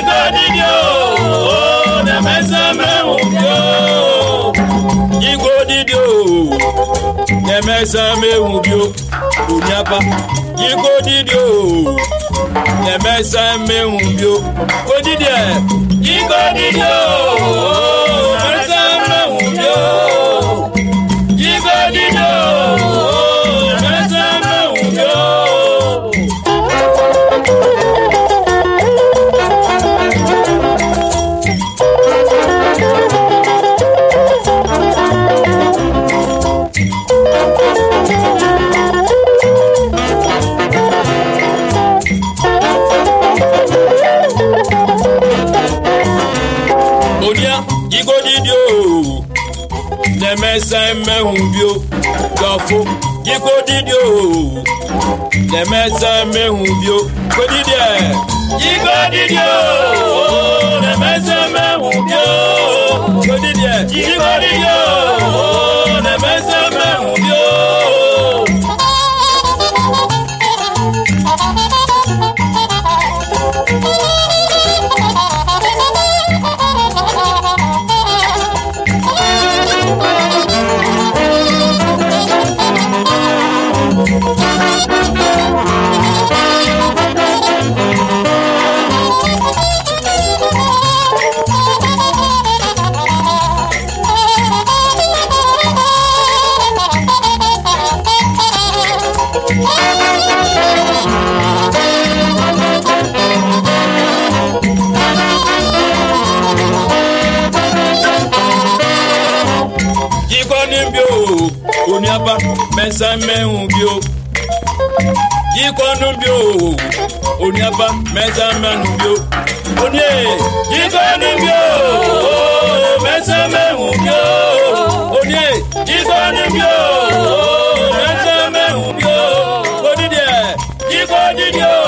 ìgbà nídìí o ọ̀nà mẹ́sàn-án mẹ́wọ̀n bí o ìgbò dídì o ọ̀nà mẹ́sàn-án mẹ́wọ̀n bí o kò o. onia jigodidi o nemesa mehubio gafo jigodidi o nemesa mehubio godidi ẹ. jigodidi o oh, nemesa mehubio godidi ẹ. oníyàbá mẹsàn-án mẹ́hùn bí yíkọ́ núbíò òní abá mẹ́ta mẹ́ núbíò òní ẹ̀ yíkọ́ núbíò mẹ́ta mẹ́ núbíò òní ẹ̀ yíkọ́ núbíò mẹ́ta mẹ́ núbíò òní ẹ̀ yíkọ́ núbíò.